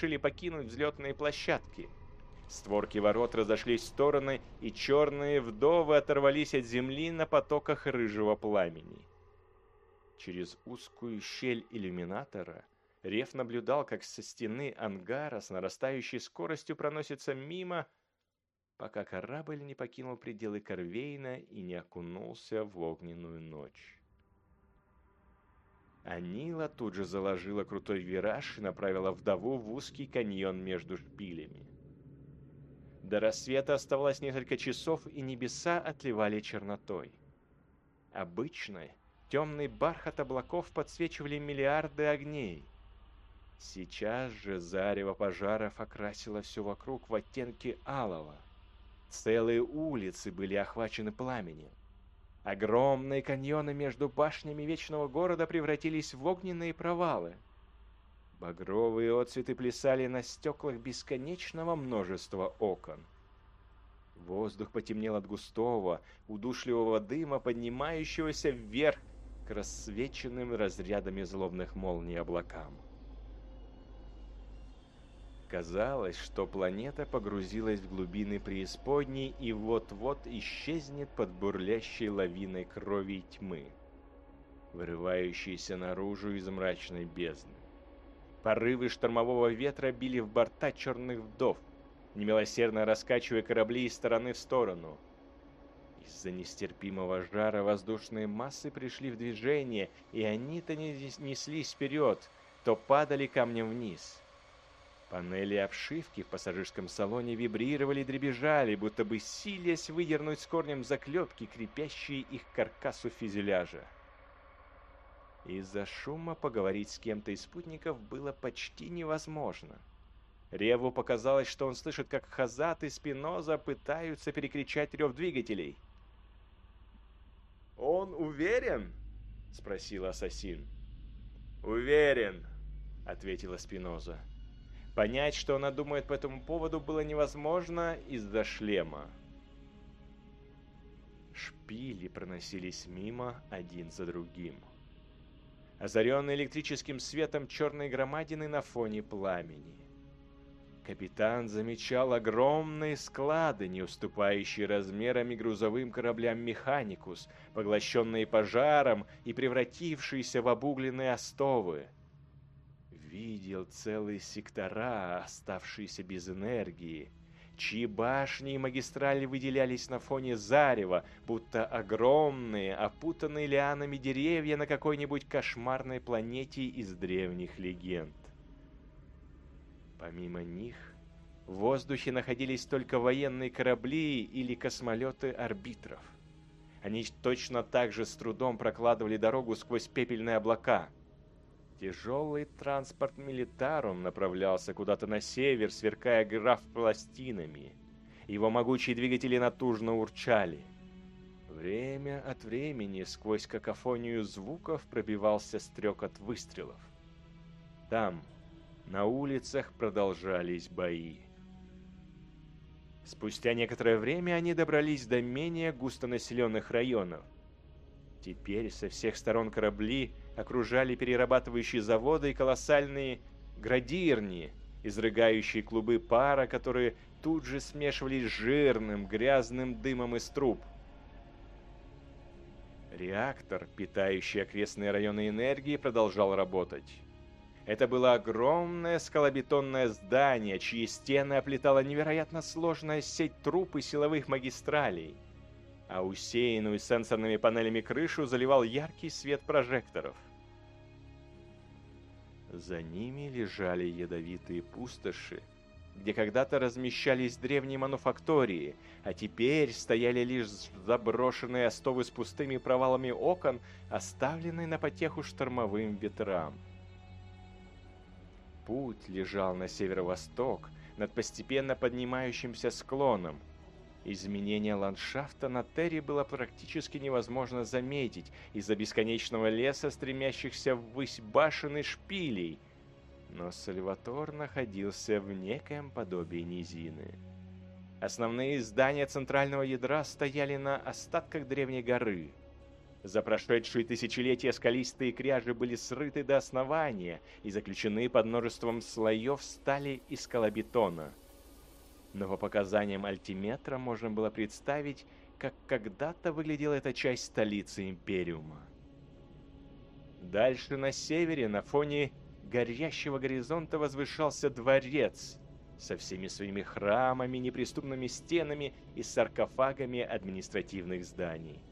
поспешили покинуть взлетные площадки. Створки ворот разошлись в стороны, и черные вдовы оторвались от земли на потоках рыжего пламени. Через узкую щель иллюминатора Рев наблюдал, как со стены ангара с нарастающей скоростью проносится мимо, пока корабль не покинул пределы Корвейна и не окунулся в огненную ночь. Анила тут же заложила крутой вираж и направила вдову в узкий каньон между шпилями. До рассвета оставалось несколько часов, и небеса отливали чернотой. Обычно темный бархат облаков подсвечивали миллиарды огней. Сейчас же зарево пожаров окрасило все вокруг в оттенки алого. Целые улицы были охвачены пламенем. Огромные каньоны между башнями Вечного Города превратились в огненные провалы. Багровые отцветы плясали на стеклах бесконечного множества окон. Воздух потемнел от густого, удушливого дыма, поднимающегося вверх к рассвеченным разрядами злобных молний облакам. Казалось, что планета погрузилась в глубины преисподней и вот-вот исчезнет под бурлящей лавиной крови и тьмы, вырывающейся наружу из мрачной бездны. Порывы штормового ветра били в борта черных вдов, немилосердно раскачивая корабли из стороны в сторону. Из-за нестерпимого жара воздушные массы пришли в движение, и они то неслись вперед, то падали камнем вниз — Панели обшивки в пассажирском салоне вибрировали и дребезжали, будто бы силясь выдернуть с корнем заклепки, крепящие их к каркасу фюзеляжа. Из-за шума поговорить с кем-то из спутников было почти невозможно. Реву показалось, что он слышит, как Хазат и Спиноза пытаются перекричать рев двигателей. «Он уверен?» — спросил ассасин. «Уверен», — ответила Спиноза. Понять, что она думает по этому поводу, было невозможно из-за шлема. Шпили проносились мимо один за другим. Озаренные электрическим светом черные громадины на фоне пламени. Капитан замечал огромные склады, не уступающие размерами грузовым кораблям «Механикус», поглощенные пожаром и превратившиеся в обугленные остовы – видел целые сектора, оставшиеся без энергии, чьи башни и магистрали выделялись на фоне зарева, будто огромные, опутанные лианами деревья на какой-нибудь кошмарной планете из древних легенд. Помимо них, в воздухе находились только военные корабли или космолеты арбитров. Они точно так же с трудом прокладывали дорогу сквозь пепельные облака – Тяжелый транспорт Милитарум направлялся куда-то на север, сверкая граф пластинами. Его могучие двигатели натужно урчали. Время от времени сквозь какофонию звуков пробивался стрекот выстрелов. Там, на улицах, продолжались бои. Спустя некоторое время они добрались до менее густонаселенных районов. Теперь со всех сторон корабли окружали перерабатывающие заводы и колоссальные градирни, изрыгающие клубы пара, которые тут же смешивались жирным, грязным дымом из труб. Реактор, питающий окрестные районы энергии, продолжал работать. Это было огромное скалобетонное здание, чьи стены оплетала невероятно сложная сеть труб и силовых магистралей, а усеянную сенсорными панелями крышу заливал яркий свет прожекторов. За ними лежали ядовитые пустоши, где когда-то размещались древние мануфактории, а теперь стояли лишь заброшенные остовы с пустыми провалами окон, оставленные на потеху штормовым ветрам. Путь лежал на северо-восток, над постепенно поднимающимся склоном, Изменение ландшафта на Терри было практически невозможно заметить из-за бесконечного леса, стремящихся ввысь башен и шпилей. Но Сальватор находился в некоем подобии низины. Основные здания центрального ядра стояли на остатках древней горы. За прошедшие тысячелетия скалистые кряжи были срыты до основания и заключены под множеством слоев стали и скалобетона. Но по показаниям альтиметра можно было представить, как когда-то выглядела эта часть столицы Империума. Дальше на севере, на фоне горящего горизонта, возвышался дворец со всеми своими храмами, неприступными стенами и саркофагами административных зданий.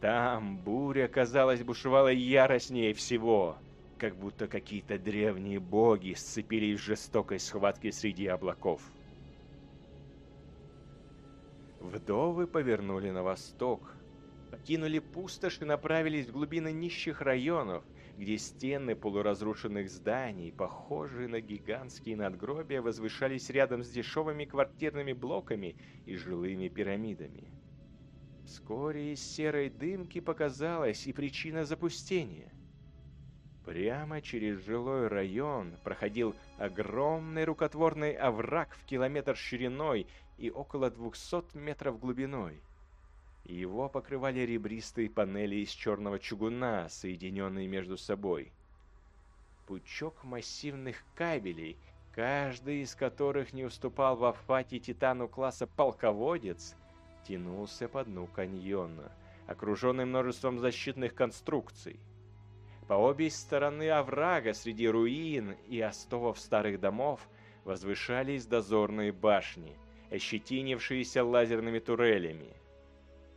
Там буря, казалось, бушевала яростнее всего, как будто какие-то древние боги сцепились в жестокой схватке среди облаков. Вдовы повернули на восток, покинули пустошь и направились в глубины нищих районов, где стены полуразрушенных зданий, похожие на гигантские надгробия, возвышались рядом с дешевыми квартирными блоками и жилыми пирамидами. Вскоре из серой дымки показалась и причина запустения. Прямо через жилой район проходил огромный рукотворный овраг в километр шириной и около 200 метров глубиной. Его покрывали ребристые панели из черного чугуна, соединенные между собой. Пучок массивных кабелей, каждый из которых не уступал в Афате Титану класса «Полководец», тянулся по дну каньона, окруженный множеством защитных конструкций. По обе стороны оврага среди руин и остовов старых домов возвышались дозорные башни, ощетинившиеся лазерными турелями.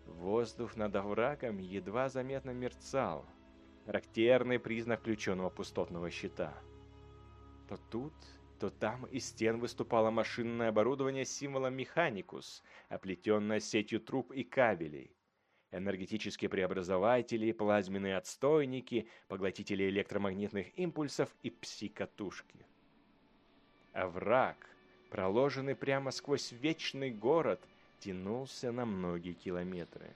Воздух над оврагом едва заметно мерцал, характерный признак включенного пустотного щита. То тут, то там из стен выступало машинное оборудование с символом «Механикус», оплетенное сетью труб и кабелей. Энергетические преобразователи, плазменные отстойники, поглотители электромагнитных импульсов и псикатушки. Овраг, проложенный прямо сквозь вечный город, тянулся на многие километры.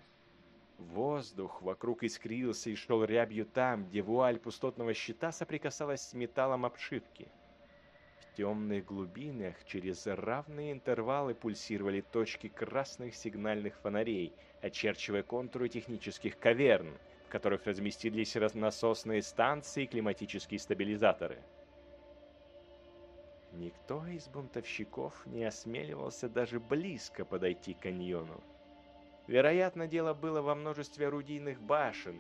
Воздух вокруг искрился и шел рябью там, где вуаль пустотного щита соприкасалась с металлом обшивки – темных глубинах через равные интервалы пульсировали точки красных сигнальных фонарей, очерчивая контуры технических каверн, в которых разместились насосные станции и климатические стабилизаторы. Никто из бунтовщиков не осмеливался даже близко подойти к каньону. Вероятно, дело было во множестве орудийных башен,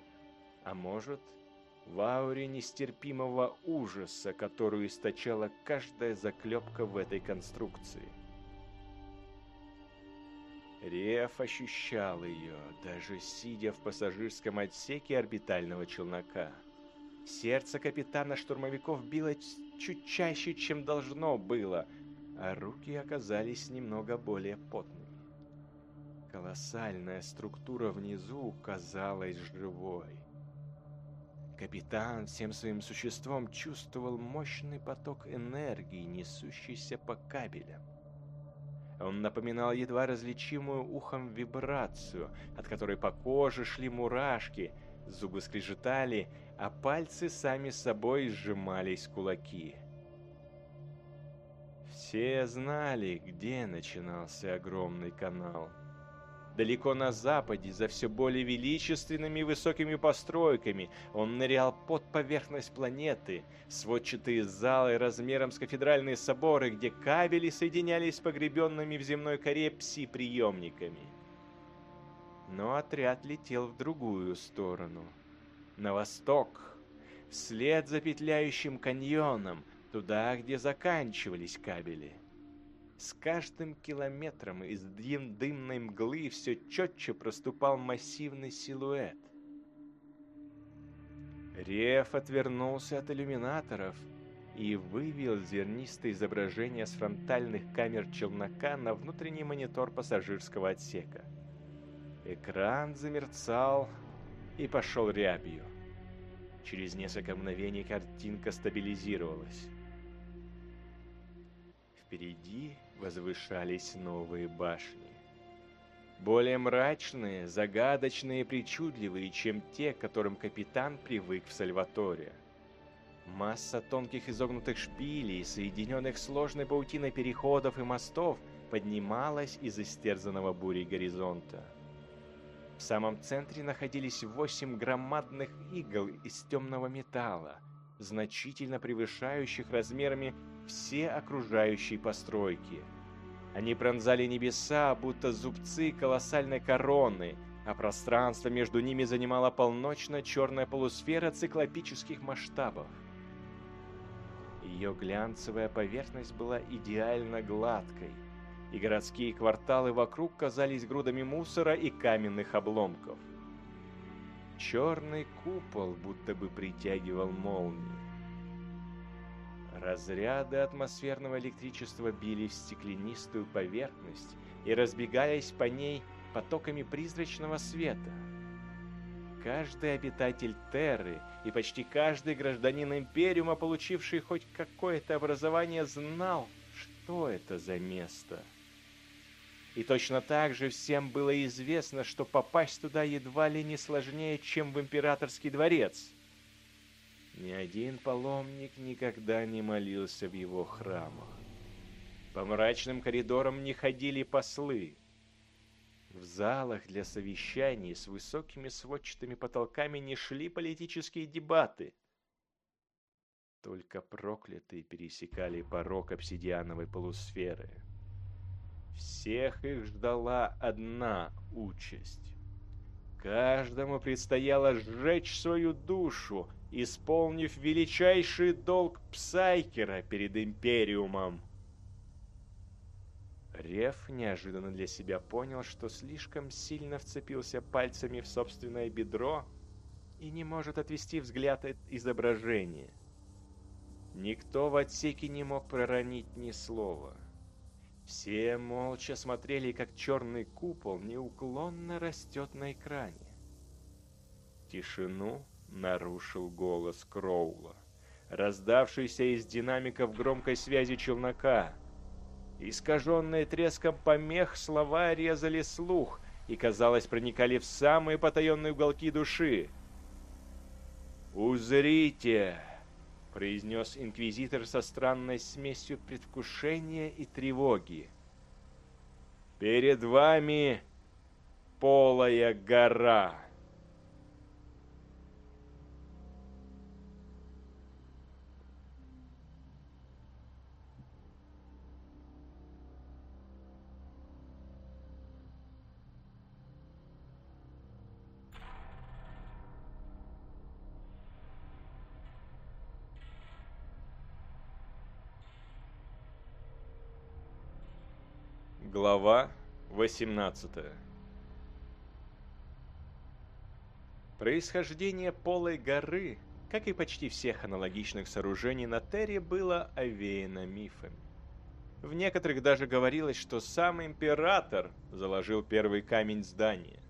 а может, в ауре нестерпимого ужаса, которую источала каждая заклепка в этой конструкции. Реф ощущал ее, даже сидя в пассажирском отсеке орбитального челнока. Сердце капитана штурмовиков било чуть чаще, чем должно было, а руки оказались немного более потными. Колоссальная структура внизу казалась живой. Капитан всем своим существом чувствовал мощный поток энергии, несущийся по кабелям. Он напоминал едва различимую ухом вибрацию, от которой по коже шли мурашки, зубы скрежетали, а пальцы сами собой сжимались кулаки. Все знали, где начинался огромный канал – Далеко на западе, за все более величественными высокими постройками, он нырял под поверхность планеты, сводчатые залы размером с кафедральные соборы, где кабели соединялись с погребенными в земной коре пси-приемниками. Но отряд летел в другую сторону, на восток, вслед за петляющим каньоном, туда, где заканчивались кабели. С каждым километром из дым дымной мглы все четче проступал массивный силуэт. Реф отвернулся от иллюминаторов и вывел зернистое изображение с фронтальных камер челнока на внутренний монитор пассажирского отсека. Экран замерцал и пошел рябью. Через несколько мгновений картинка стабилизировалась. Впереди возвышались новые башни. Более мрачные, загадочные и причудливые, чем те, к которым капитан привык в Сальваторе. Масса тонких изогнутых шпилей, соединенных сложной паутиной переходов и мостов, поднималась из истерзанного бурей горизонта. В самом центре находились восемь громадных игл из темного металла, значительно превышающих размерами все окружающие постройки. Они пронзали небеса, будто зубцы колоссальной короны, а пространство между ними занимала полночно-черная полусфера циклопических масштабов. Ее глянцевая поверхность была идеально гладкой, и городские кварталы вокруг казались грудами мусора и каменных обломков. Черный купол будто бы притягивал молнии. Разряды атмосферного электричества били в стеклянистую поверхность и разбегались по ней потоками призрачного света. Каждый обитатель Терры и почти каждый гражданин Империума, получивший хоть какое-то образование, знал, что это за место – и точно так же всем было известно, что попасть туда едва ли не сложнее, чем в императорский дворец. Ни один паломник никогда не молился в его храмах. По мрачным коридорам не ходили послы. В залах для совещаний с высокими сводчатыми потолками не шли политические дебаты. Только проклятые пересекали порог обсидиановой полусферы. Всех их ждала одна участь. Каждому предстояло сжечь свою душу, исполнив величайший долг Псайкера перед Империумом. Рев неожиданно для себя понял, что слишком сильно вцепился пальцами в собственное бедро и не может отвести взгляд от изображения. Никто в отсеке не мог проронить ни слова. Все молча смотрели, как черный купол неуклонно растет на экране. Тишину нарушил голос Кроула, раздавшийся из динамиков громкой связи челнока. Искаженные треском помех слова резали слух и, казалось, проникали в самые потаенные уголки души. «Узрите!» Произнес инквизитор со странной смесью предвкушения и тревоги. «Перед вами полая гора!» Глава 18 Происхождение Полой горы, как и почти всех аналогичных сооружений на Терре, было овеяно мифами. В некоторых даже говорилось, что сам император заложил первый камень здания.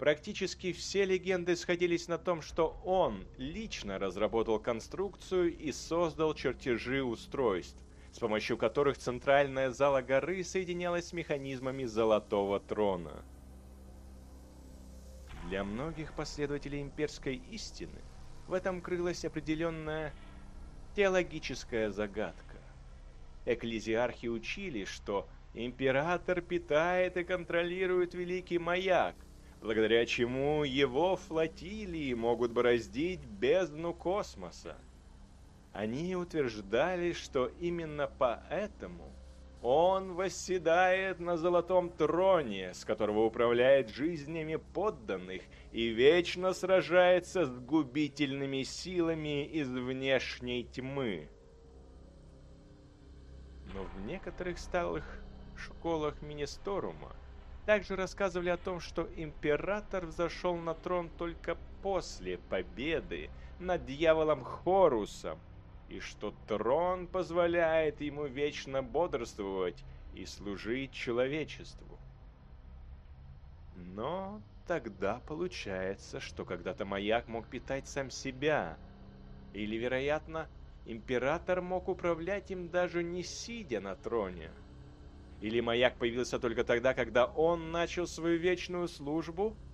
Практически все легенды сходились на том, что он лично разработал конструкцию и создал чертежи устройств, с помощью которых центральная зала горы соединялась с механизмами Золотого Трона. Для многих последователей имперской истины в этом крылась определенная теологическая загадка. Экклезиархи учили, что император питает и контролирует великий маяк, благодаря чему его флотилии могут бороздить бездну космоса. Они утверждали, что именно поэтому он восседает на золотом троне, с которого управляет жизнями подданных и вечно сражается с губительными силами из внешней тьмы. Но в некоторых сталых школах Министорума также рассказывали о том, что император взошел на трон только после победы над дьяволом Хорусом, и что трон позволяет ему вечно бодрствовать и служить человечеству. Но тогда получается, что когда-то маяк мог питать сам себя, или, вероятно, император мог управлять им даже не сидя на троне. Или маяк появился только тогда, когда он начал свою вечную службу –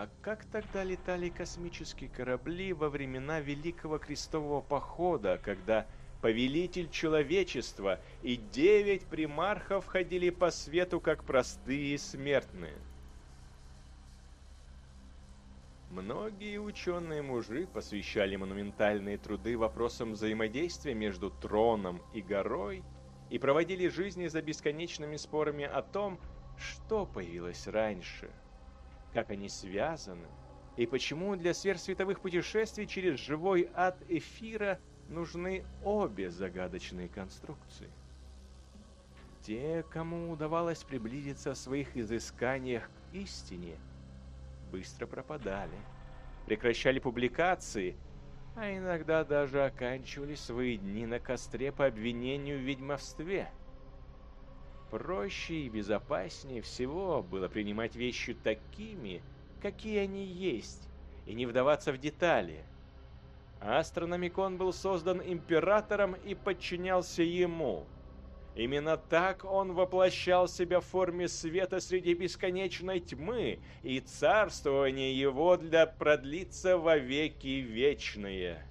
а как тогда летали космические корабли во времена Великого Крестового Похода, когда повелитель человечества и девять примархов ходили по свету как простые смертные? Многие ученые-мужи посвящали монументальные труды вопросам взаимодействия между троном и горой и проводили жизни за бесконечными спорами о том, что появилось раньше, как они связаны, и почему для сверхсветовых путешествий через живой ад эфира нужны обе загадочные конструкции. Те, кому удавалось приблизиться в своих изысканиях к истине – быстро пропадали, прекращали публикации, а иногда даже оканчивали свои дни на костре по обвинению в ведьмовстве. Проще и безопаснее всего было принимать вещи такими, какие они есть, и не вдаваться в детали. Астрономикон был создан императором и подчинялся ему – Именно так он воплощал себя в форме света среди бесконечной тьмы, и царствование его для продлиться во веки вечные.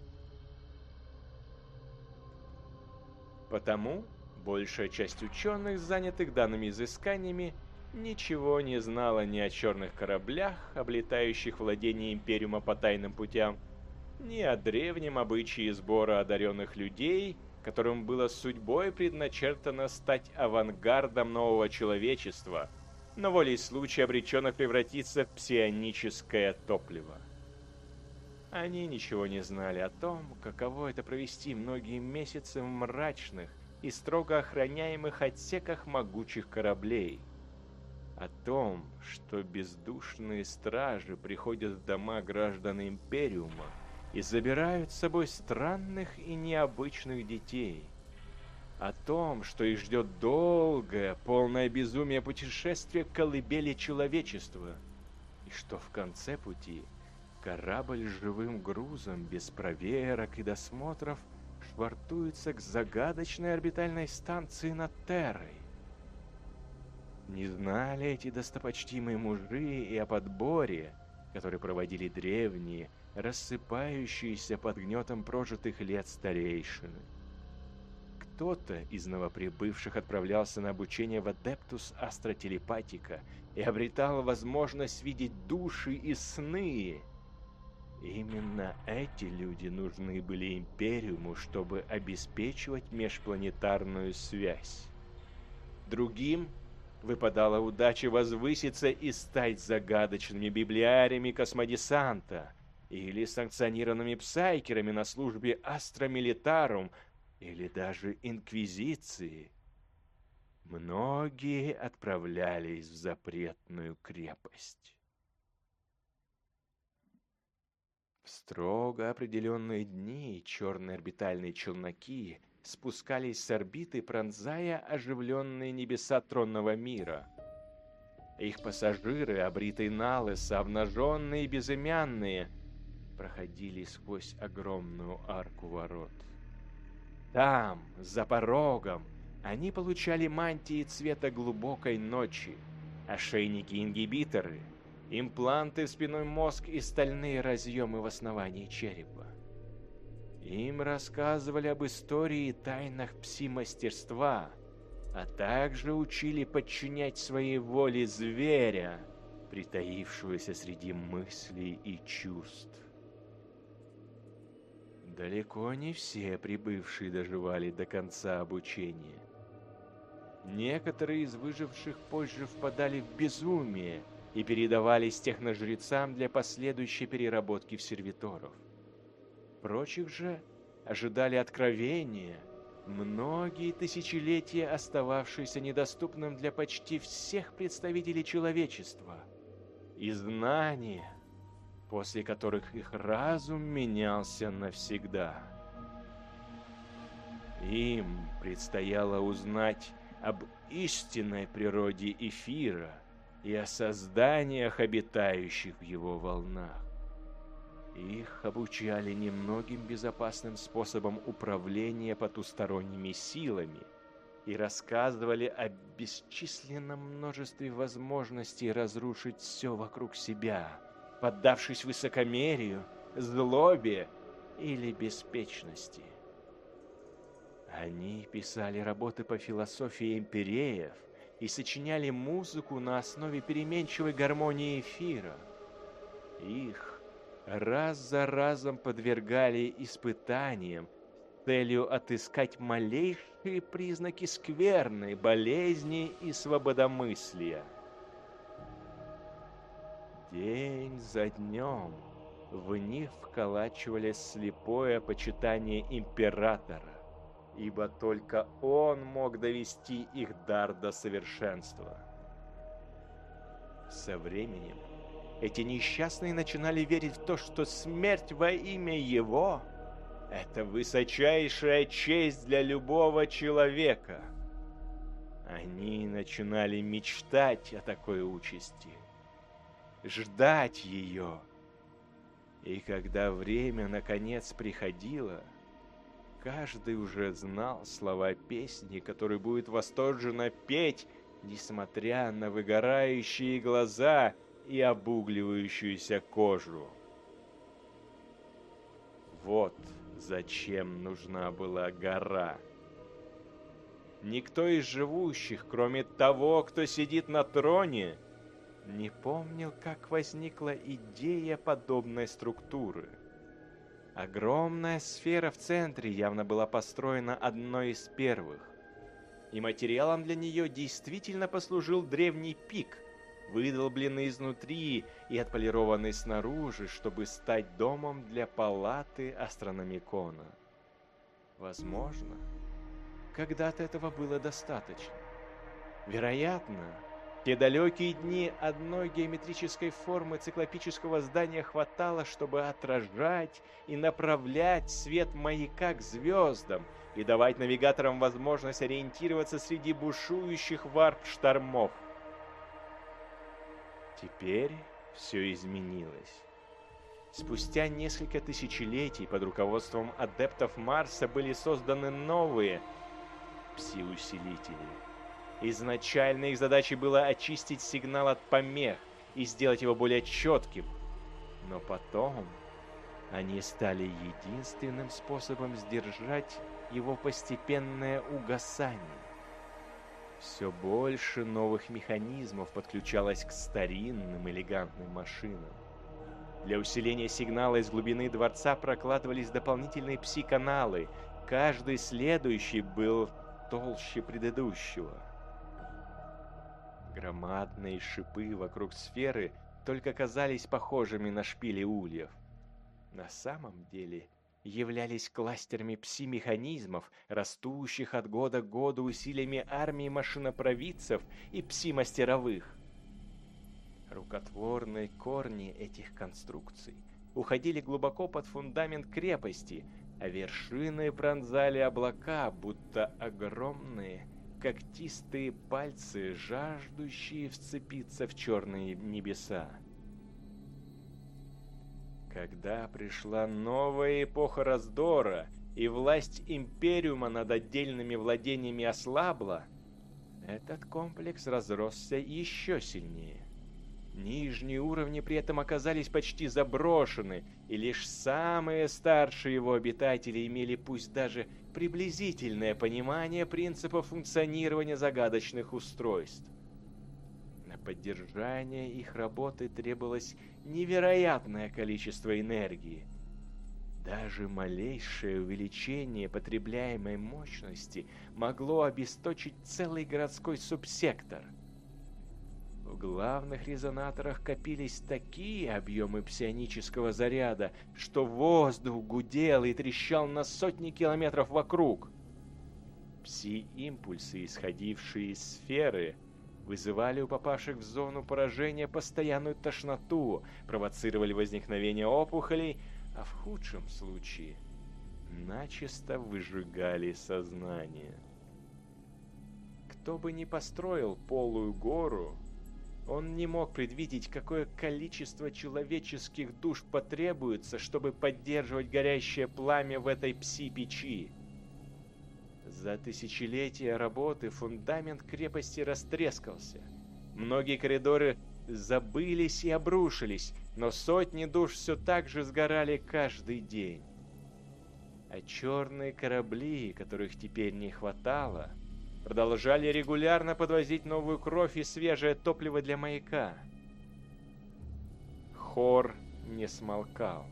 Потому большая часть ученых, занятых данными изысканиями, ничего не знала ни о черных кораблях, облетающих владение Империума по тайным путям, ни о древнем обычае сбора одаренных людей – которым было судьбой предначертано стать авангардом нового человечества, но волей случая обречено превратиться в псионическое топливо. Они ничего не знали о том, каково это провести многие месяцы в мрачных и строго охраняемых отсеках могучих кораблей. О том, что бездушные стражи приходят в дома граждан Империума, и забирают с собой странных и необычных детей. О том, что их ждет долгое, полное безумие путешествие к колыбели человечества, и что в конце пути корабль с живым грузом, без проверок и досмотров, швартуется к загадочной орбитальной станции над Террой. Не знали эти достопочтимые мужи и о подборе, который проводили древние, рассыпающиеся под гнетом прожитых лет старейшины. Кто-то из новоприбывших отправлялся на обучение в Адептус Астротелепатика и обретал возможность видеть души и сны. Именно эти люди нужны были Империуму, чтобы обеспечивать межпланетарную связь. Другим выпадала удача возвыситься и стать загадочными библиариями космодесанта – или санкционированными псайкерами на службе Астра Милитарум, или даже Инквизиции. Многие отправлялись в запретную крепость. Строго определенные дни черные орбитальные челноки спускались с орбиты, пронзая оживленные небеса тронного мира. Их пассажиры, обритые на лысо, обнаженные и безымянные – проходили сквозь огромную арку ворот. Там, за порогом, они получали мантии цвета глубокой ночи, ошейники-ингибиторы, импланты в спиной мозг и стальные разъемы в основании черепа. Им рассказывали об истории и тайнах пси-мастерства, а также учили подчинять своей воле зверя, притаившегося среди мыслей и чувств. Далеко не все прибывшие доживали до конца обучения. Некоторые из выживших позже впадали в безумие и передавались техножрецам для последующей переработки в сервиторов. Прочих же ожидали откровения, многие тысячелетия остававшиеся недоступным для почти всех представителей человечества. И знания, после которых их разум менялся навсегда. Им предстояло узнать об истинной природе эфира и о созданиях, обитающих в его волнах. Их обучали немногим безопасным способом управления потусторонними силами и рассказывали о бесчисленном множестве возможностей разрушить все вокруг себя – поддавшись высокомерию, злобе или беспечности. Они писали работы по философии империев и сочиняли музыку на основе переменчивой гармонии эфира. Их раз за разом подвергали испытаниям с целью отыскать малейшие признаки скверны, болезни и свободомыслия. День за днем в них вколачивали слепое почитание императора, ибо только он мог довести их дар до совершенства. Со временем эти несчастные начинали верить в то, что смерть во имя его – это высочайшая честь для любого человека. Они начинали мечтать о такой участи, ждать ее. И когда время наконец приходило, каждый уже знал слова песни, который будет восторженно петь, несмотря на выгорающие глаза – и обугливающуюся кожу. Вот зачем нужна была гора. Никто из живущих, кроме того, кто сидит на троне, не помнил, как возникла идея подобной структуры. Огромная сфера в центре явно была построена одной из первых, и материалом для нее действительно послужил древний пик – выдолбленный изнутри и отполированный снаружи, чтобы стать домом для палаты астрономикона. Возможно, когда-то этого было достаточно. Вероятно, те далекие дни одной геометрической формы циклопического здания хватало, чтобы отражать и направлять свет маяка к звездам и давать навигаторам возможность ориентироваться среди бушующих варп-штормов. Теперь все изменилось. Спустя несколько тысячелетий под руководством адептов Марса были созданы новые пси-усилители. Изначально их задачей было очистить сигнал от помех и сделать его более четким. Но потом они стали единственным способом сдержать его постепенное угасание. Все больше новых механизмов подключалось к старинным элегантным машинам. Для усиления сигнала из глубины дворца прокладывались дополнительные пси-каналы. Каждый следующий был толще предыдущего. Громадные шипы вокруг сферы только казались похожими на шпили ульев. На самом деле являлись кластерами пси-механизмов, растущих от года к году усилиями армии машинопровидцев и пси-мастеровых. Рукотворные корни этих конструкций уходили глубоко под фундамент крепости, а вершины пронзали облака, будто огромные когтистые пальцы, жаждущие вцепиться в черные небеса. Когда пришла новая эпоха раздора, и власть Империума над отдельными владениями ослабла, этот комплекс разросся еще сильнее. Нижние уровни при этом оказались почти заброшены, и лишь самые старшие его обитатели имели пусть даже приблизительное понимание принципа функционирования загадочных устройств. На поддержание их работы требовалось невероятное количество энергии. Даже малейшее увеличение потребляемой мощности могло обесточить целый городской субсектор. В главных резонаторах копились такие объемы псионического заряда, что воздух гудел и трещал на сотни километров вокруг. Пси-импульсы, исходившие из сферы, вызывали у попавших в зону поражения постоянную тошноту, провоцировали возникновение опухолей, а в худшем случае начисто выжигали сознание. Кто бы ни построил полую гору, он не мог предвидеть, какое количество человеческих душ потребуется, чтобы поддерживать горящее пламя в этой пси-печи. За тысячелетия работы фундамент крепости растрескался. Многие коридоры забылись и обрушились, но сотни душ все так же сгорали каждый день. А черные корабли, которых теперь не хватало, продолжали регулярно подвозить новую кровь и свежее топливо для маяка. Хор не смолкал.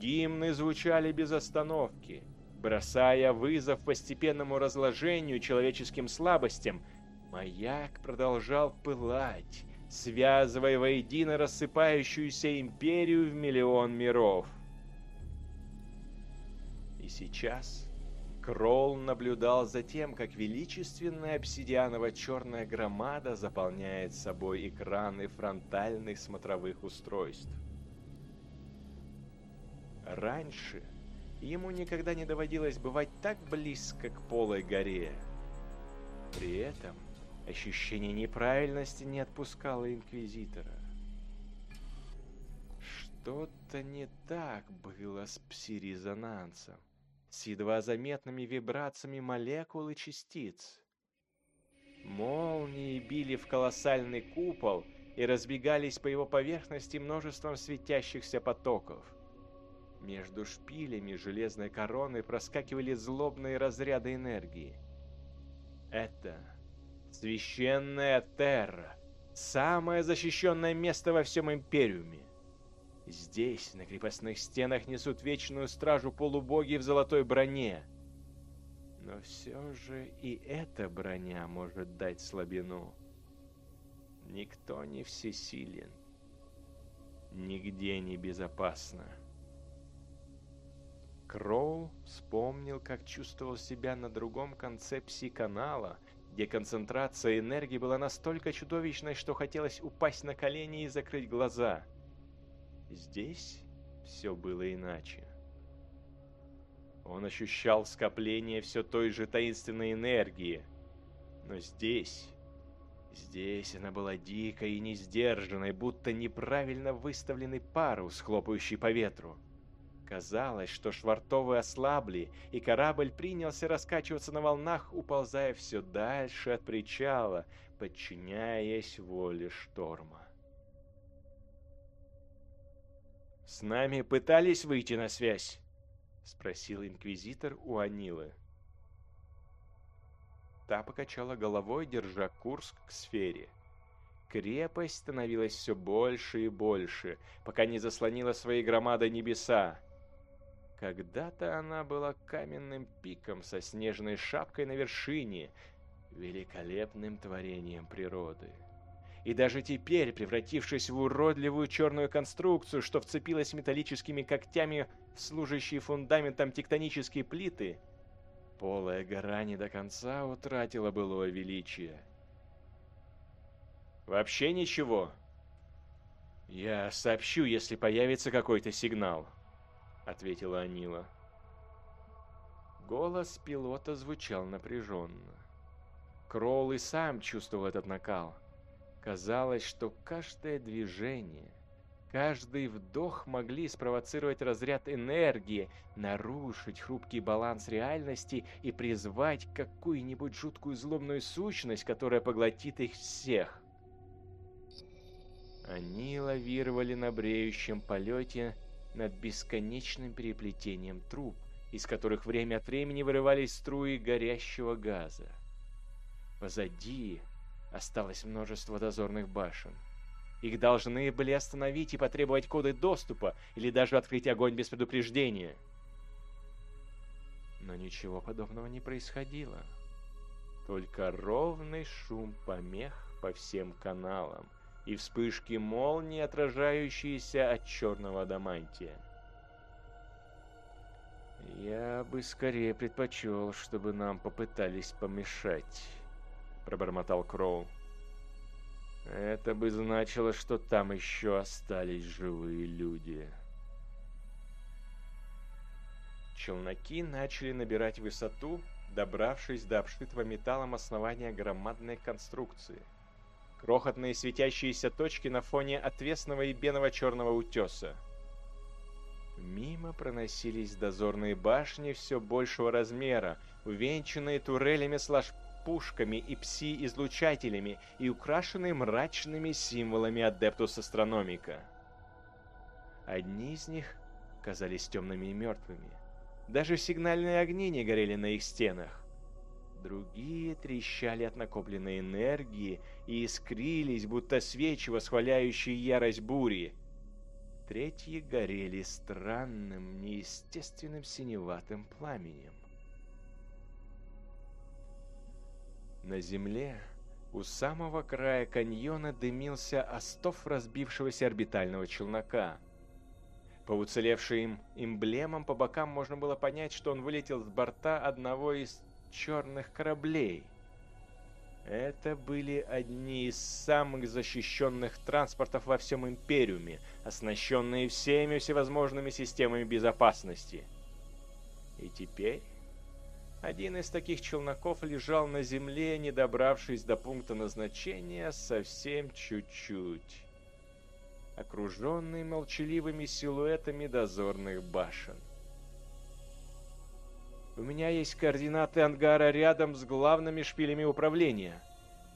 Гимны звучали без остановки, бросая вызов постепенному разложению человеческим слабостям. Маяк продолжал пылать, связывая воедино рассыпающуюся империю в миллион миров. И сейчас Кролл наблюдал за тем, как величественная обсидианово-черная громада заполняет собой экраны фронтальных смотровых устройств. Раньше ему никогда не доводилось бывать так близко к полой горе. При этом ощущение неправильности не отпускало Инквизитора. Что-то не так было с пси-резонансом с едва заметными вибрациями молекул и частиц. Молнии били в колоссальный купол и разбегались по его поверхности множеством светящихся потоков. Между шпилями железной короны проскакивали злобные разряды энергии. Это священная Терра, самое защищенное место во всем Империуме. Здесь, на крепостных стенах, несут вечную стражу полубоги в золотой броне. Но все же и эта броня может дать слабину. Никто не всесилен. Нигде не безопасно. Кроу вспомнил, как чувствовал себя на другом конце пси-канала, где концентрация энергии была настолько чудовищной, что хотелось упасть на колени и закрыть глаза – Здесь все было иначе. Он ощущал скопление все той же таинственной энергии. Но здесь... Здесь она была дикой и несдержанной, будто неправильно выставленный парус, хлопающий по ветру. Казалось, что швартовы ослабли, и корабль принялся раскачиваться на волнах, уползая все дальше от причала, подчиняясь воле шторма. «С нами пытались выйти на связь?» — спросил инквизитор у Анилы. Та покачала головой, держа курс к сфере. Крепость становилась все больше и больше, пока не заслонила своей громадой небеса. Когда-то она была каменным пиком со снежной шапкой на вершине, великолепным творением природы и даже теперь, превратившись в уродливую черную конструкцию, что вцепилась металлическими когтями в служащие фундаментом тектонические плиты, полая гора не до конца утратила былое величие. «Вообще ничего?» «Я сообщу, если появится какой-то сигнал», — ответила Анила. Голос пилота звучал напряженно. Кролл и сам чувствовал этот накал. Казалось, что каждое движение, каждый вдох могли спровоцировать разряд энергии, нарушить хрупкий баланс реальности и призвать какую-нибудь жуткую злобную сущность, которая поглотит их всех. Они лавировали на бреющем полете над бесконечным переплетением труб, из которых время от времени вырывались струи горящего газа. Позади Осталось множество дозорных башен. Их должны были остановить и потребовать коды доступа, или даже открыть огонь без предупреждения. Но ничего подобного не происходило. Только ровный шум помех по всем каналам и вспышки молнии, отражающиеся от черного адамантия. Я бы скорее предпочел, чтобы нам попытались помешать. — пробормотал Кроу. «Это бы значило, что там еще остались живые люди». Челноки начали набирать высоту, добравшись до обшитого металлом основания громадной конструкции. Крохотные светящиеся точки на фоне отвесного и беного черного утеса. Мимо проносились дозорные башни все большего размера, увенчанные турелями с пушками и пси-излучателями и украшенные мрачными символами Адептус Астрономика. Одни из них казались темными и мертвыми. Даже сигнальные огни не горели на их стенах. Другие трещали от накопленной энергии и искрились, будто свечи, восхваляющие ярость бури. третьи горели странным, неестественным синеватым пламенем. На земле у самого края каньона дымился остов разбившегося орбитального челнока. По уцелевшим эмблемам по бокам можно было понять, что он вылетел с борта одного из черных кораблей. Это были одни из самых защищенных транспортов во всем Империуме, оснащенные всеми всевозможными системами безопасности. И теперь один из таких челноков лежал на земле, не добравшись до пункта назначения совсем чуть-чуть, окруженный молчаливыми силуэтами дозорных башен. «У меня есть координаты ангара рядом с главными шпилями управления»,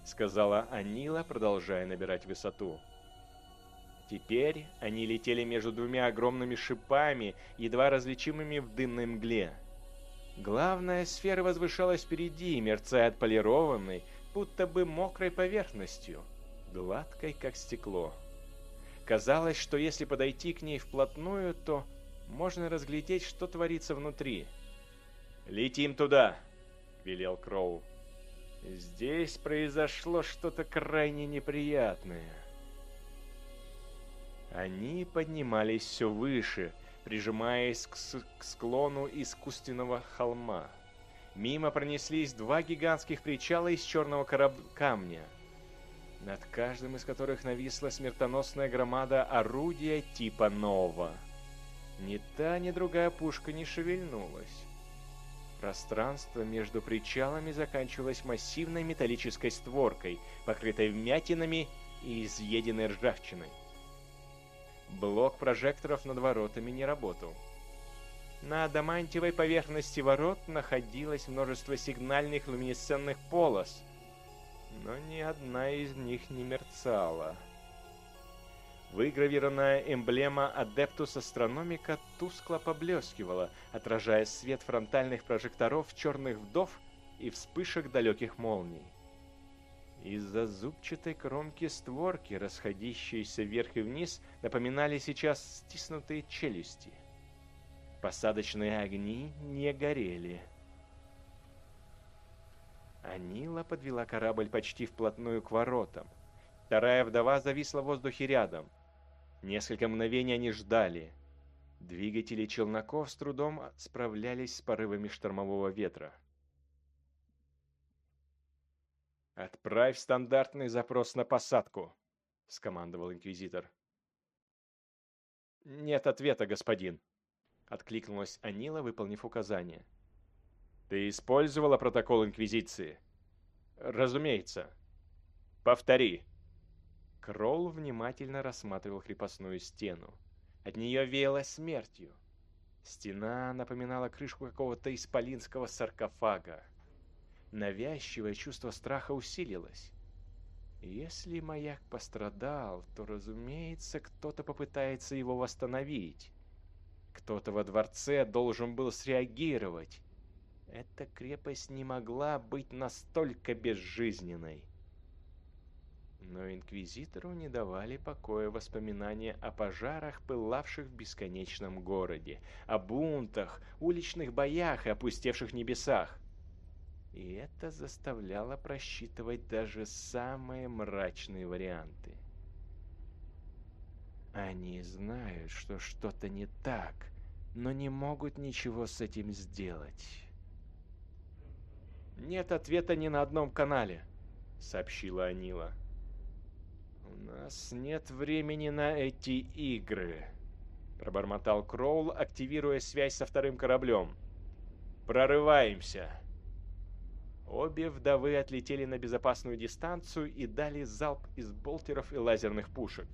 сказала Анила, продолжая набирать высоту. Теперь они летели между двумя огромными шипами, едва различимыми в дымной мгле. Главная сфера возвышалась впереди, мерцая отполированной, будто бы мокрой поверхностью, гладкой, как стекло. Казалось, что если подойти к ней вплотную, то можно разглядеть, что творится внутри. «Летим туда!» — велел Кроу. «Здесь произошло что-то крайне неприятное». Они поднимались все выше — прижимаясь к, к склону искусственного холма. Мимо пронеслись два гигантских причала из черного кораб... камня, над каждым из которых нависла смертоносная громада орудия типа Нова. Ни та, ни другая пушка не шевельнулась. Пространство между причалами заканчивалось массивной металлической створкой, покрытой вмятинами и изъеденной ржавчиной. Блок прожекторов над воротами не работал. На адамантиевой поверхности ворот находилось множество сигнальных люминесцентных полос, но ни одна из них не мерцала. Выгравированная эмблема Адептус Астрономика тускло поблескивала, отражая свет фронтальных прожекторов черных вдов и вспышек далеких молний. Из-за зубчатой кромки створки, расходящиеся вверх и вниз, напоминали сейчас стиснутые челюсти. Посадочные огни не горели. Анила подвела корабль почти вплотную к воротам. Вторая вдова зависла в воздухе рядом. Несколько мгновений они ждали. Двигатели челноков с трудом справлялись с порывами штормового ветра. «Отправь стандартный запрос на посадку», — скомандовал инквизитор. «Нет ответа, господин», — откликнулась Анила, выполнив указание. «Ты использовала протокол Инквизиции?» «Разумеется». «Повтори». Кролл внимательно рассматривал крепостную стену. От нее веяло смертью. Стена напоминала крышку какого-то исполинского саркофага навязчивое чувство страха усилилось. Если маяк пострадал, то, разумеется, кто-то попытается его восстановить. Кто-то во дворце должен был среагировать. Эта крепость не могла быть настолько безжизненной. Но инквизитору не давали покоя воспоминания о пожарах, пылавших в бесконечном городе, о бунтах, уличных боях и опустевших небесах. И это заставляло просчитывать даже самые мрачные варианты. Они знают, что что-то не так, но не могут ничего с этим сделать. «Нет ответа ни на одном канале», — сообщила Анила. «У нас нет времени на эти игры», — пробормотал Кроул, активируя связь со вторым кораблем. «Прорываемся!» Обе вдовы отлетели на безопасную дистанцию и дали залп из болтеров и лазерных пушек.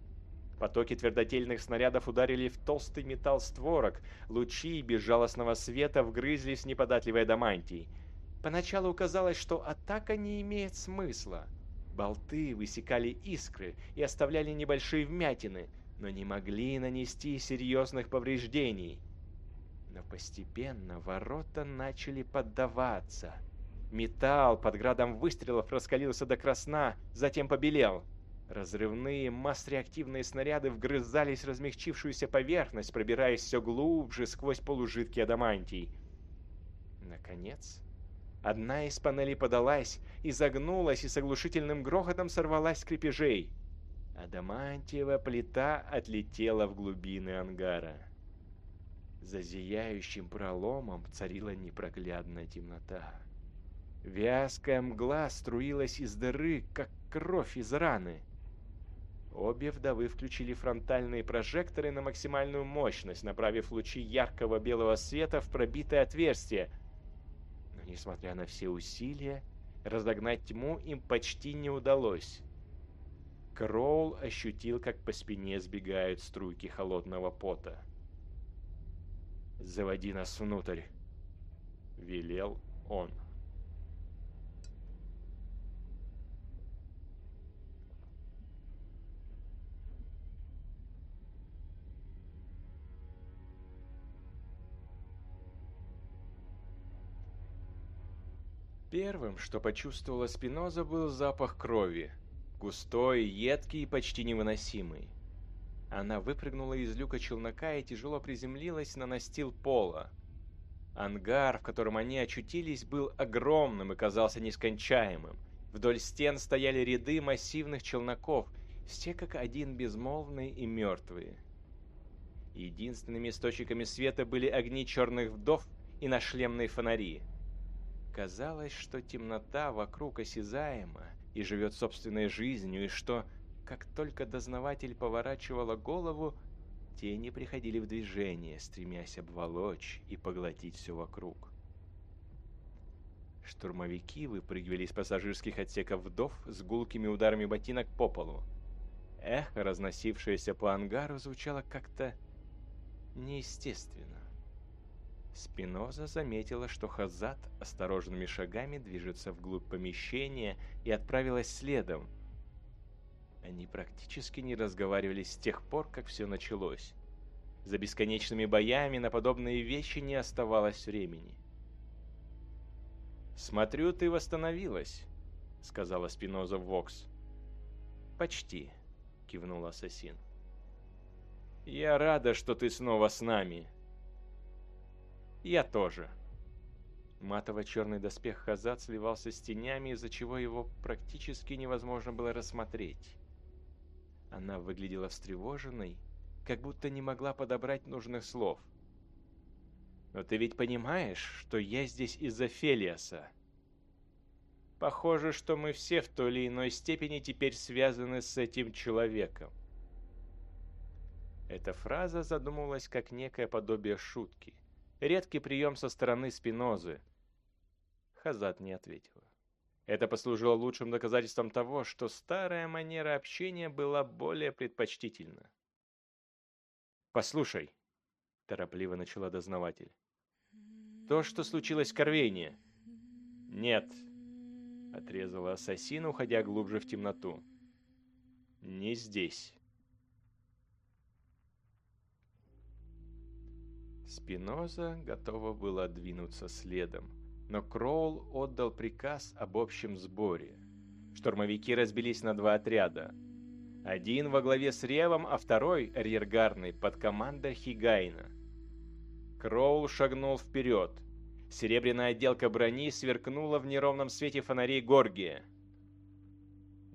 Потоки твердотельных снарядов ударили в толстый металл створок, лучи безжалостного света вгрызлись в неподатливые адамантий. Поначалу казалось, что атака не имеет смысла. Болты высекали искры и оставляли небольшие вмятины, но не могли нанести серьезных повреждений. Но постепенно ворота начали поддаваться – Металл под градом выстрелов раскалился до красна, затем побелел. Разрывные масс-реактивные снаряды вгрызались в размягчившуюся поверхность, пробираясь все глубже сквозь полужидкий адамантий. Наконец, одна из панелей подалась, изогнулась и с оглушительным грохотом сорвалась с крепежей. Адамантиева плита отлетела в глубины ангара. За зияющим проломом царила непроглядная темнота. Вязкая мгла струилась из дыры, как кровь из раны. Обе вдовы включили фронтальные прожекторы на максимальную мощность, направив лучи яркого белого света в пробитое отверстие. Но, несмотря на все усилия, разогнать тьму им почти не удалось. Кроул ощутил, как по спине сбегают струйки холодного пота. «Заводи нас внутрь», — велел он. Первым, что почувствовала Спиноза, был запах крови. Густой, едкий и почти невыносимый. Она выпрыгнула из люка челнока и тяжело приземлилась на настил пола. Ангар, в котором они очутились, был огромным и казался нескончаемым. Вдоль стен стояли ряды массивных челноков, все как один безмолвные и мертвые. Единственными источниками света были огни черных вдов и нашлемные фонари. Казалось, что темнота вокруг осязаема и живет собственной жизнью, и что, как только дознаватель поворачивала голову, тени приходили в движение, стремясь обволочь и поглотить все вокруг. Штурмовики выпрыгивали из пассажирских отсеков вдов с гулкими ударами ботинок по полу. Эхо, разносившееся по ангару, звучало как-то неестественно. Спиноза заметила, что Хазат осторожными шагами движется вглубь помещения и отправилась следом. Они практически не разговаривали с тех пор, как все началось. За бесконечными боями на подобные вещи не оставалось времени. «Смотрю, ты восстановилась», — сказала Спиноза Вокс. «Почти», — кивнул ассасин. «Я рада, что ты снова с нами», я тоже. Матово-черный доспех Хазат сливался с тенями, из-за чего его практически невозможно было рассмотреть. Она выглядела встревоженной, как будто не могла подобрать нужных слов. «Но ты ведь понимаешь, что я здесь из-за Фелиаса?» «Похоже, что мы все в той или иной степени теперь связаны с этим человеком». Эта фраза задумывалась как некое подобие шутки. Редкий прием со стороны Спинозы. Хазат не ответила. Это послужило лучшим доказательством того, что старая манера общения была более предпочтительна. «Послушай», — торопливо начала дознаватель, — «то, что случилось в Корвейне». «Нет», — отрезала ассасин, уходя глубже в темноту. «Не здесь». Спиноза готова была двинуться следом, но Кроул отдал приказ об общем сборе. Штурмовики разбились на два отряда. Один во главе с Ревом, а второй, арьергарный, под командой Хигайна. Кроул шагнул вперед. Серебряная отделка брони сверкнула в неровном свете фонарей Горгия.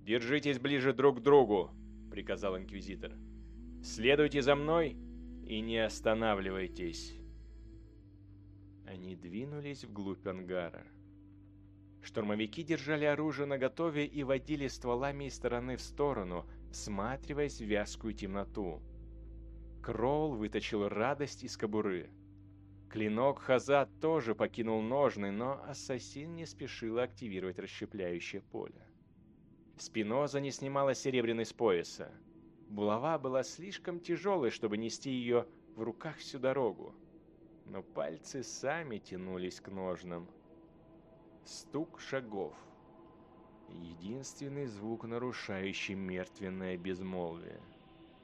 «Держитесь ближе друг к другу», — приказал Инквизитор. «Следуйте за мной и не останавливайтесь. Они двинулись вглубь ангара. Штурмовики держали оружие наготове и водили стволами из стороны в сторону, всматриваясь в вязкую темноту. Кролл вытащил радость из кобуры. Клинок Хазат тоже покинул ножны, но ассасин не спешил активировать расщепляющее поле. Спиноза не снимала серебряный с пояса. Булава была слишком тяжелой, чтобы нести ее в руках всю дорогу. Но пальцы сами тянулись к ножнам. Стук шагов. Единственный звук, нарушающий мертвенное безмолвие.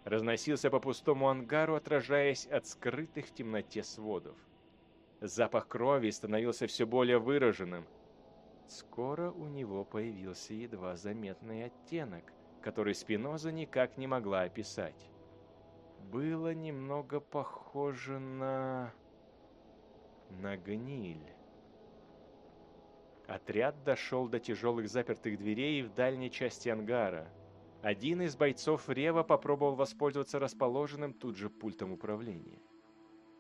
Разносился по пустому ангару, отражаясь от скрытых в темноте сводов. Запах крови становился все более выраженным. Скоро у него появился едва заметный оттенок – который Спиноза никак не могла описать. Было немного похоже на... на гниль. Отряд дошел до тяжелых запертых дверей в дальней части ангара. Один из бойцов Рева попробовал воспользоваться расположенным тут же пультом управления.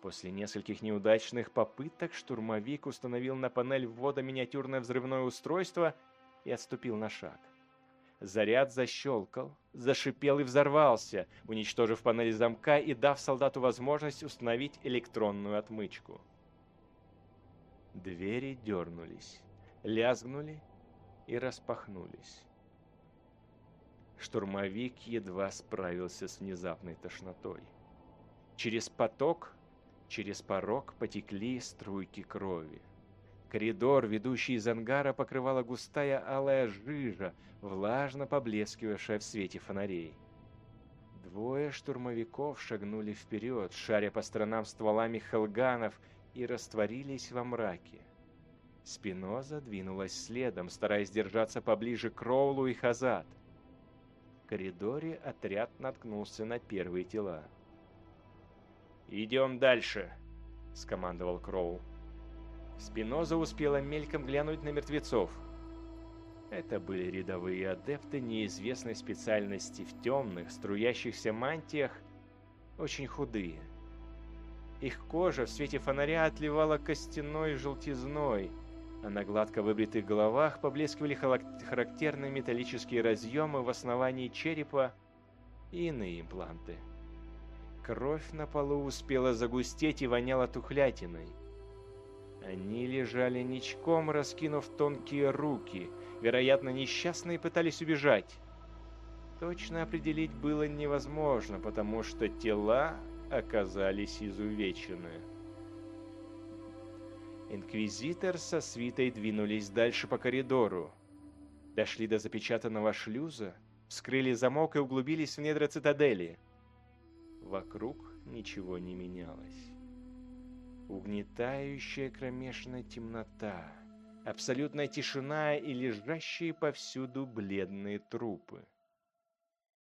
После нескольких неудачных попыток штурмовик установил на панель ввода миниатюрное взрывное устройство и отступил на шаг. Заряд защелкал, зашипел и взорвался, уничтожив панель замка и дав солдату возможность установить электронную отмычку. Двери дернулись лязгнули и распахнулись. Штурмовик едва справился с внезапной тошнотой. Через поток, через порог потекли струйки крови. Коридор, ведущий из ангара, покрывала густая алая жижа, влажно поблескивавшая в свете фонарей. Двое штурмовиков шагнули вперед, шаря по сторонам стволами хелганов, и растворились во мраке. Спиноза двинулась следом, стараясь держаться поближе к Роулу и Хазат. В коридоре отряд наткнулся на первые тела. «Идем дальше», — скомандовал Кроул. Спиноза успела мельком глянуть на мертвецов. Это были рядовые адепты неизвестной специальности в темных, струящихся мантиях, очень худые. Их кожа в свете фонаря отливала костяной желтизной — а на гладко выбритых головах поблескивали характерные металлические разъемы в основании черепа и иные импланты. Кровь на полу успела загустеть и воняла тухлятиной. Они лежали ничком, раскинув тонкие руки. Вероятно, несчастные пытались убежать. Точно определить было невозможно, потому что тела оказались изувечены. Инквизитор со свитой двинулись дальше по коридору. Дошли до запечатанного шлюза, вскрыли замок и углубились в недра цитадели. Вокруг ничего не менялось. Угнетающая кромешная темнота, абсолютная тишина и лежащие повсюду бледные трупы.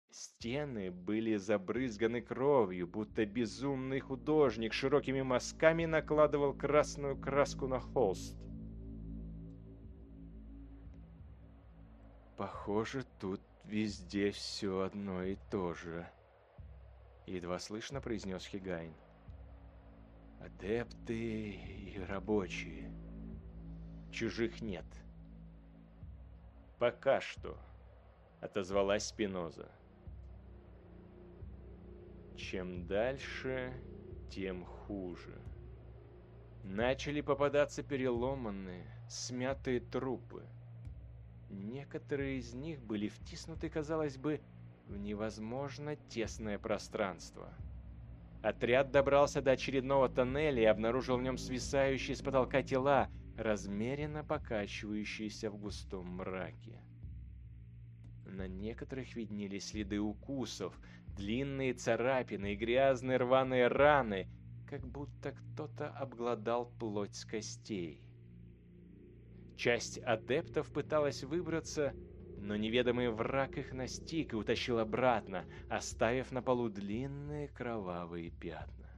Стены были забрызганы кровью, будто безумный художник широкими мазками накладывал красную краску на холст. Похоже, тут везде все одно и то же. Едва слышно произнес Хигайн. Адепты и рабочие. Чужих нет. Пока что, отозвалась Спиноза. Чем дальше, тем хуже. Начали попадаться переломанные, смятые трупы. Некоторые из них были втиснуты, казалось бы, в невозможно тесное пространство. Отряд добрался до очередного тоннеля и обнаружил в нем свисающие с потолка тела, размеренно покачивающиеся в густом мраке. На некоторых виднелись следы укусов, Длинные царапины и грязные рваные раны, как будто кто-то обглодал плоть с костей. Часть адептов пыталась выбраться, но неведомый враг их настиг и утащил обратно, оставив на полу длинные кровавые пятна.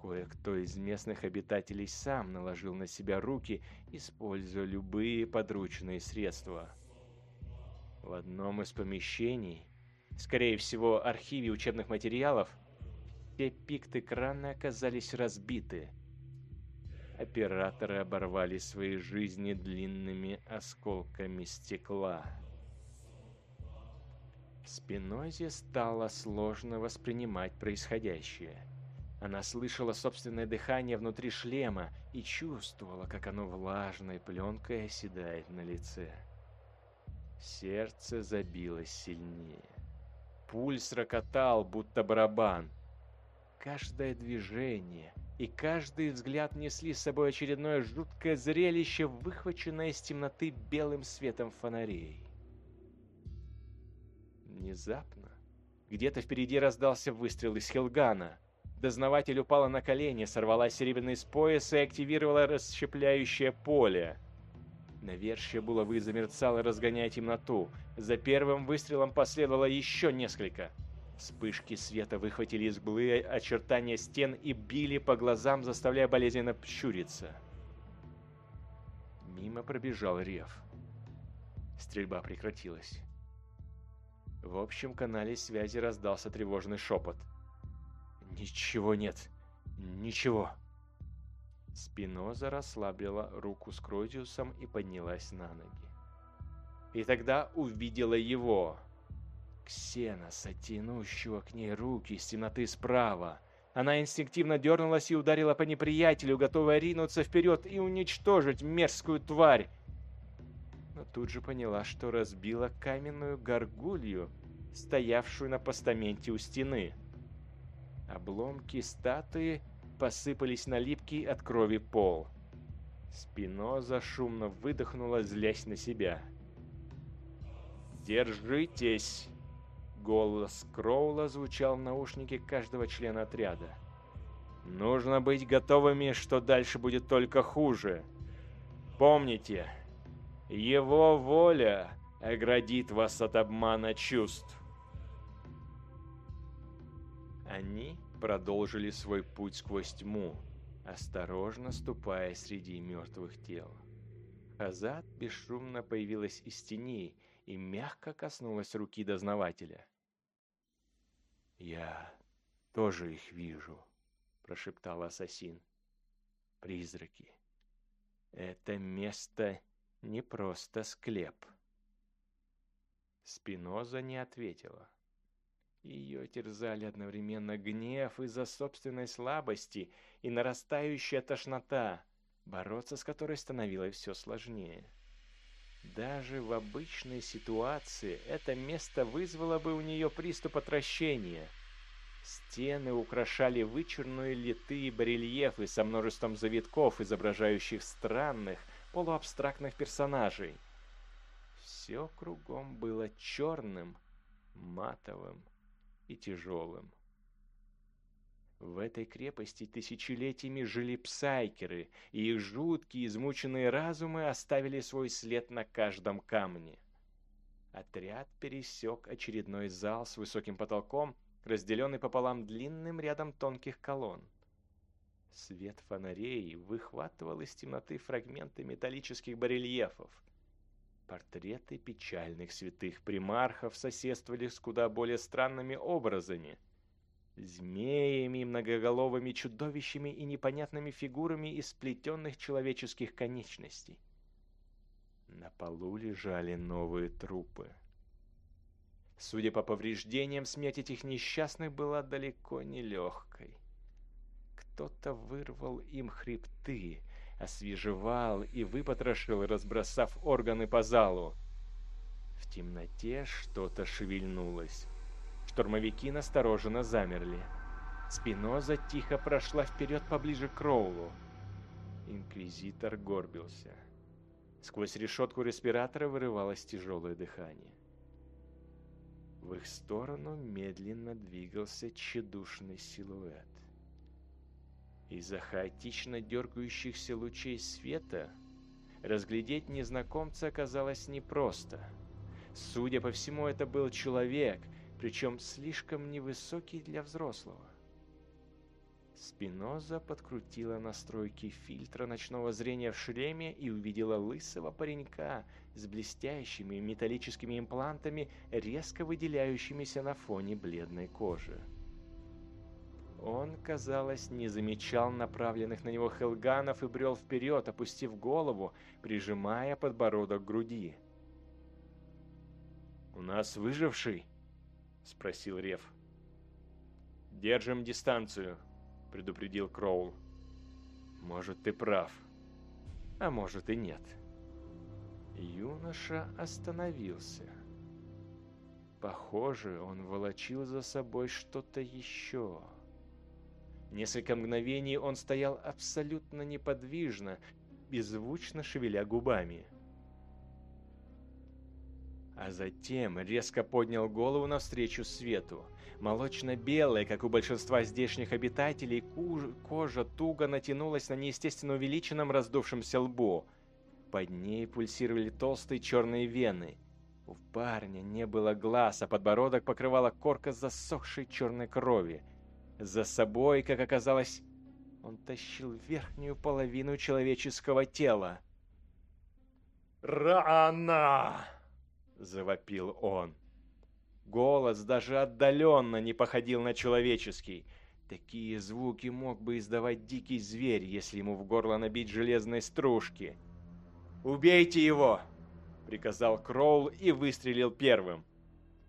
Кое-кто из местных обитателей сам наложил на себя руки, используя любые подручные средства. В одном из помещений скорее всего, архиве учебных материалов, все пикты крана оказались разбиты. Операторы оборвали свои жизни длинными осколками стекла. Спинозе стало сложно воспринимать происходящее. Она слышала собственное дыхание внутри шлема и чувствовала, как оно влажной пленкой оседает на лице. Сердце забилось сильнее. Пульс рокотал, будто барабан. Каждое движение и каждый взгляд несли с собой очередное жуткое зрелище, выхваченное из темноты белым светом фонарей. Внезапно где-то впереди раздался выстрел из Хилгана. Дознаватель упала на колени, сорвала серебряный с пояса и активировала расщепляющее поле. Навершие булавы замерцало, разгоняя темноту. За первым выстрелом последовало еще несколько. Вспышки света выхватили из глы очертания стен и били по глазам, заставляя болезненно щуриться. Мимо пробежал рев. Стрельба прекратилась. В общем канале связи раздался тревожный шепот. «Ничего нет. Ничего». Спиноза расслабила руку с Крозиусом и поднялась на ноги. И тогда увидела его. Ксеноса, тянущего к ней руки из темноты справа. Она инстинктивно дернулась и ударила по неприятелю, готовая ринуться вперед и уничтожить мерзкую тварь. Но тут же поняла, что разбила каменную горгулью, стоявшую на постаменте у стены. Обломки статуи посыпались на липкий от крови пол. Спиноза шумно выдохнула, злясь на себя. «Держитесь!» Голос Кроула звучал в наушнике каждого члена отряда. «Нужно быть готовыми, что дальше будет только хуже. Помните, его воля оградит вас от обмана чувств». Они продолжили свой путь сквозь тьму, осторожно ступая среди мертвых тел. Хазат бесшумно появилась из теней и мягко коснулась руки дознавателя. «Я тоже их вижу», — прошептал ассасин. «Призраки. Это место не просто склеп». Спиноза не ответила. Ее терзали одновременно гнев из-за собственной слабости и нарастающая тошнота, бороться с которой становилось все сложнее. Даже в обычной ситуации это место вызвало бы у нее приступ отвращения. Стены украшали вычурные литые барельефы со множеством завитков, изображающих странных, полуабстрактных персонажей. Все кругом было черным, матовым и тяжелым. В этой крепости тысячелетиями жили псайкеры, и их жуткие, измученные разумы оставили свой след на каждом камне. Отряд пересек очередной зал с высоким потолком, разделенный пополам длинным рядом тонких колонн. Свет фонарей выхватывал из темноты фрагменты металлических барельефов. Портреты печальных святых примархов соседствовали с куда более странными образами. Змеями, многоголовыми чудовищами и непонятными фигурами из сплетенных человеческих конечностей. На полу лежали новые трупы. Судя по повреждениям, смерть этих несчастных была далеко не легкой. Кто-то вырвал им хребты, освежевал и выпотрошил, разбросав органы по залу. В темноте что-то шевельнулось. Штурмовики настороженно замерли. Спиноза тихо прошла вперед поближе к Роулу. Инквизитор горбился. Сквозь решетку респиратора вырывалось тяжелое дыхание. В их сторону медленно двигался тщедушный силуэт. Из-за хаотично дергающихся лучей света разглядеть незнакомца оказалось непросто. Судя по всему, это был человек, причем слишком невысокий для взрослого. Спиноза подкрутила настройки фильтра ночного зрения в шлеме и увидела лысого паренька с блестящими металлическими имплантами, резко выделяющимися на фоне бледной кожи. Он, казалось, не замечал направленных на него хелганов и брел вперед, опустив голову, прижимая подбородок к груди. «У нас выживший?» — спросил Рев. «Держим дистанцию», — предупредил Кроул. «Может, ты прав, а может и нет». Юноша остановился. Похоже, он волочил за собой что-то еще. Несколько мгновений он стоял абсолютно неподвижно, беззвучно шевеля губами. А затем резко поднял голову навстречу свету. Молочно-белая, как у большинства здешних обитателей, кожа туго натянулась на неестественно увеличенном раздувшемся лбу. Под ней пульсировали толстые черные вены. У парня не было глаз, а подбородок покрывала корка засохшей черной крови. За собой, как оказалось, он тащил верхнюю половину человеческого тела. «Рана!» — завопил он. Голос даже отдаленно не походил на человеческий. Такие звуки мог бы издавать дикий зверь, если ему в горло набить железной стружки. «Убейте его!» — приказал Кроул и выстрелил первым.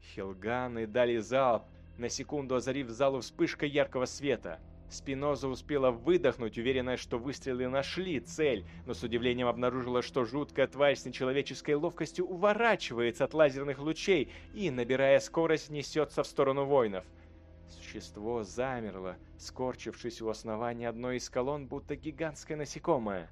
Хилганы дали залп, на секунду озарив залу вспышкой яркого света. Спиноза успела выдохнуть, уверенная, что выстрелы нашли цель, но с удивлением обнаружила, что жуткая тварь с нечеловеческой ловкостью уворачивается от лазерных лучей и, набирая скорость, несется в сторону воинов. Существо замерло, скорчившись у основания одной из колонн, будто гигантское насекомое.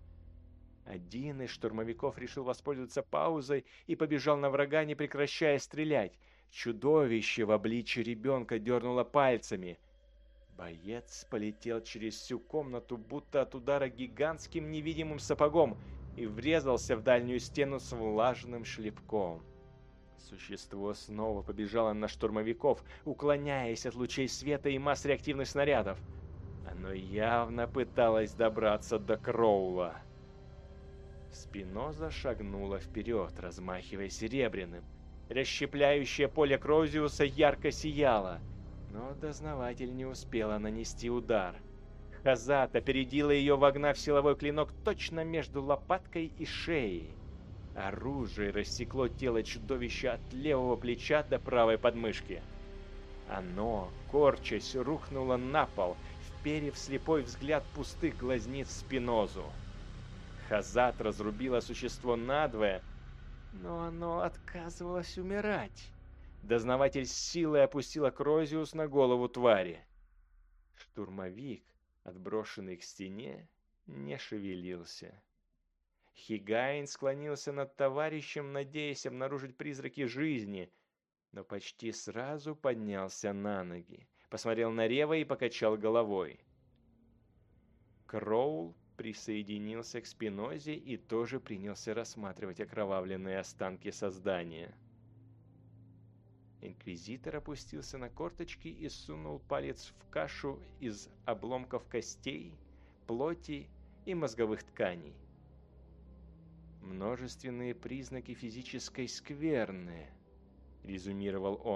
Один из штурмовиков решил воспользоваться паузой и побежал на врага, не прекращая стрелять. Чудовище в обличье ребенка дернуло пальцами. Боец полетел через всю комнату, будто от удара гигантским невидимым сапогом, и врезался в дальнюю стену с влажным шлепком. Существо снова побежало на штурмовиков, уклоняясь от лучей света и масс реактивных снарядов. Оно явно пыталось добраться до Кроула. Спиноза шагнула вперед, размахивая серебряным. Расщепляющее поле Крозиуса ярко сияло, но дознаватель не успела нанести удар. Хазат опередила ее, вогнав силовой клинок точно между лопаткой и шеей. Оружие рассекло тело чудовища от левого плеча до правой подмышки. Оно, корчась, рухнуло на пол, вперев слепой взгляд пустых глазниц Спинозу. Хазат разрубила существо надвое, но оно отказывалось умирать. Дознаватель с силой опустила Крозиус на голову твари. Штурмовик, отброшенный к стене, не шевелился. Хигайн склонился над товарищем, надеясь обнаружить призраки жизни, но почти сразу поднялся на ноги, посмотрел на Рева и покачал головой. Кроул присоединился к Спинозе и тоже принялся рассматривать окровавленные останки создания. Инквизитор опустился на корточки и сунул палец в кашу из обломков костей, плоти и мозговых тканей. Множественные признаки физической скверны, резюмировал он.